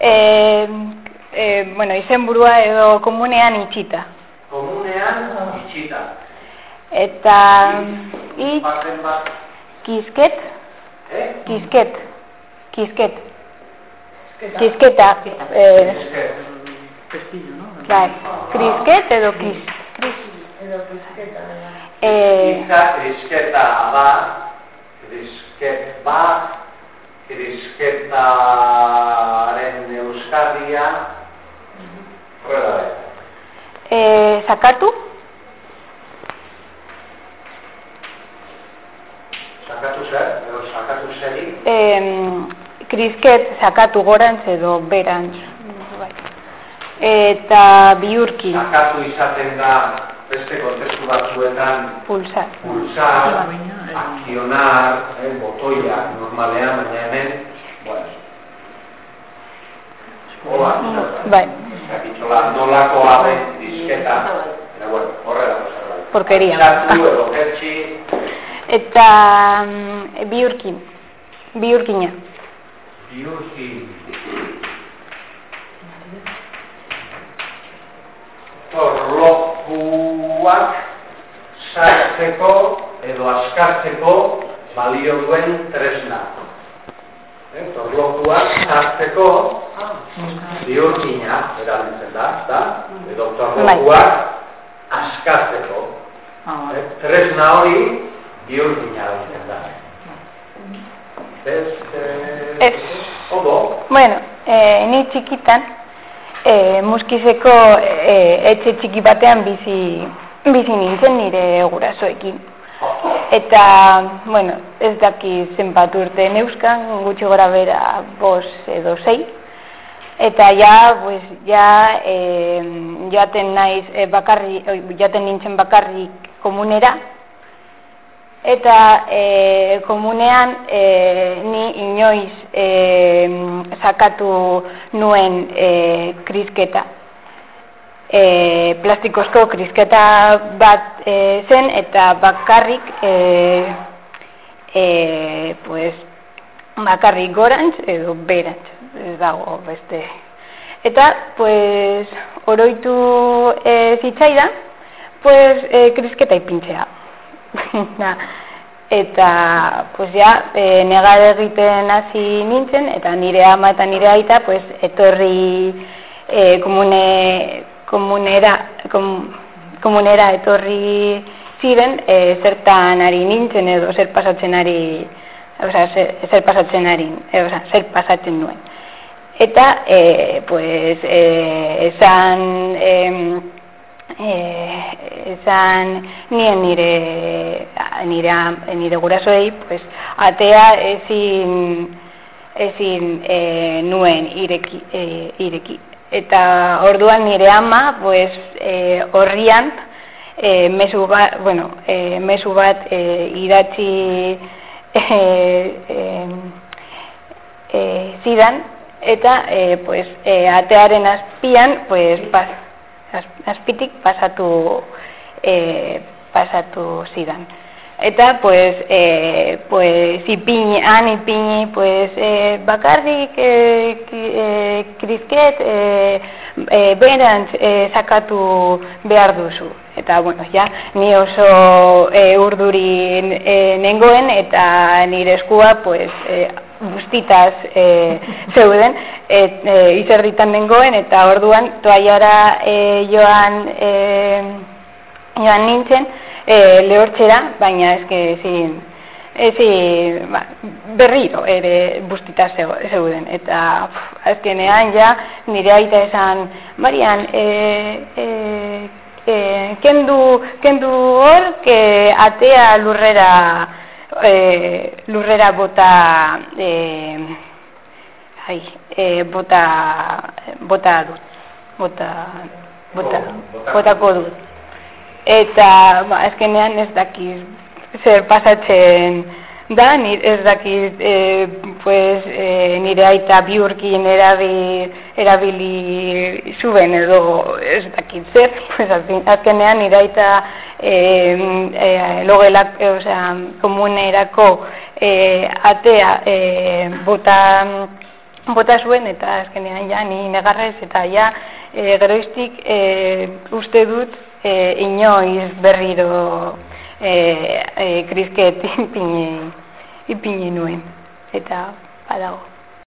e, e, bueno, izenburua edo komunean itxita. Komunean itxita. Eta itx, bat. kisket, Eh? kisket, kisket, kisketa, eh, Esker. Pestillo, ¿no? bai, krisket edo kris, eh, Hitza krisketa da, krisket bat, krisketaren euskarria, horrela da. eh, sakatu, Sakatu zer, edo sakatu zeri, em, krisket sakatu gorantz edo berantz, bai. Eta biurki, sakatu izaten da beste kontestu batzuetan pulsar. pulsar, Baina, eh. akzionar, eh, botoia, normalean, baina hemen, bueno, hola, Bai, zakitxola, nolako abe, disketa, eta bueno, horrela zerbait. Porkeria. Sartu edo jertxi, eta mm, biurkin, biurkina. bihurki, torlokuak sartzeko edo askartzeko balio duen tresna. Eh, torlokuak sartzeko bihurkina erabiltzen da, da? edo torlokuak askartzeko. Ah, Eh, tresna hori bihurkina erabiltzen da. Beste... Ez. Ondo, Bueno, e, ni txikitan, e, muskizeko e, etxe txiki batean bizi, bizi nintzen nire gurasoekin. Eta, bueno, ez daki zenbat urte neuskan, gutxi gora bera bos edo sei. Eta ja, pues, ja, e, joaten naiz e, bakarri, joaten nintzen bakarrik komunera, eta e, komunean e, ni inoiz e, sakatu nuen e, krisketa. E, plastikozko krisketa bat e, zen eta bakarrik e, e, pues, bakarrik gorantz edo berantz ez dago beste. Eta pues, oroitu e, zitzaidan pues, e, krisketa ipintzea. Eta pues ja, e, negar egiten hasi nintzen, eta nire ama eta nire aita pues, etorri e, komune, komunera, kom, komunera etorri ziren e, zertan ari nintzen edo zer pasatzen ari, osea, zer, zer pasatzen ari, e, osea, zer pasatzen nuen. Eta, e, pues, e, esan, em, eh, esan nien nire nire nire gurasoei pues atea ezin ezin eh, nuen ireki, eh, ireki. Eta orduan nire ama pues eh, horrian eh, mezu bat bueno eh, mezu bat eh, idatzi eh, eh, eh, zidan eta eh, pues eh, atearen azpian pues pas, az- azpitik pasatu eh, pasatu zidan. Eta pues eh, pues ipini, han ipini pues eh, bakarrik ki- eh, krisket eh, eh, berantz eh, sakatu behar duzu. Eta bueno, ja, ni oso urdurin eh, nengoen eta nire eskua pues eh, guztitaz e, zeuden, et, e, izerditan nengoen, eta orduan toaiara e, joan, e, joan nintzen e, lehortxera, baina eske ezin, ezin, ba, berriro ere bustitaz zeu- zeuden, eta pf, azkenean ja nire aita esan, Marian, e, e, e, kendu, kendu hor, que atea lurrera, e, lurrera bota e, ai, e, bota bota dut bota bota Botako. dut eta ba, azkenean ez dakiz zer pasatzen da, ni ez dakit e, pues, e, nire aita biurkin erabil, erabili zuen edo ez dakit zer, pues, azken- azkenean nire aita e, logelak, e, osea, komunerako e, atea e, bota bota zuen eta azkenean ja ni negarrez eta ja e, geroiztik e, uste dut e, inoiz berriro e, e, krisket ipini, ipini nuen. Eta badago